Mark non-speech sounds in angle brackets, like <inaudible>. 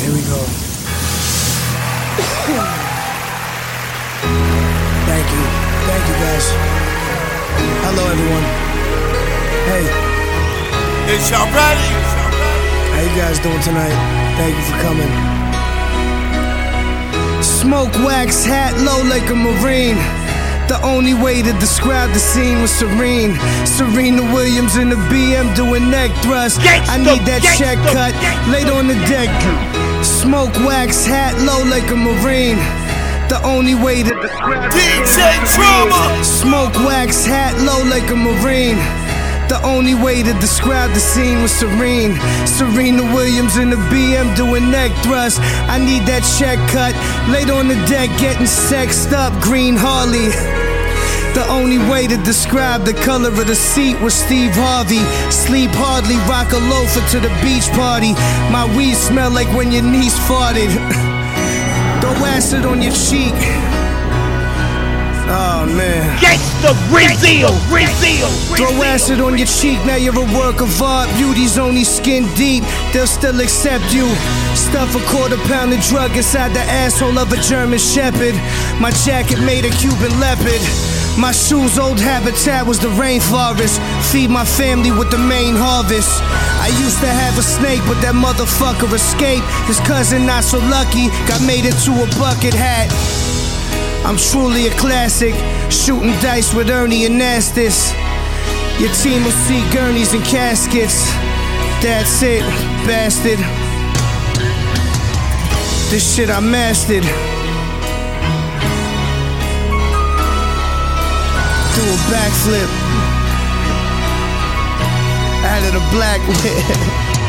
Here we go. Thank you. Thank you, guys. Hello, everyone. Hey. is y'all ready. How you guys doing tonight? Thank you for coming. Smoke, wax, hat, low like a marine. The only way to describe the scene was serene. Serena Williams in the BM doing neck thrust. I need that check cut laid on the deck. Smoke wax hat low like a marine. The only way to describe DJ Drama. Smoke wax hat low like a marine. The only way to describe the scene was serene. Serena Williams in the BM doing neck thrust. I need that check cut. Laid on the deck, getting sexed up. Green Harley. <laughs> The only way to describe the color of the seat was Steve Harvey. Sleep hardly, rock a loafer to the beach party. My weed smell like when your niece farted. <laughs> Throw acid on your cheek. Oh man. Get Gangsta Brazil, Brazil. Throw acid on your cheek, now you're a work of art. Beauty's only skin deep, they'll still accept you. Stuff a quarter pound of drug inside the asshole of a German shepherd. My jacket made a Cuban leopard. My shoes' old habitat was the rainforest. Feed my family with the main harvest. I used to have a snake, but that motherfucker escaped. His cousin, not so lucky, got made into a bucket hat. I'm truly a classic, shooting dice with Ernie and Nastis. Your team will see gurneys and caskets. That's it, bastard. This shit I mastered. Do a backflip out of the black. <laughs>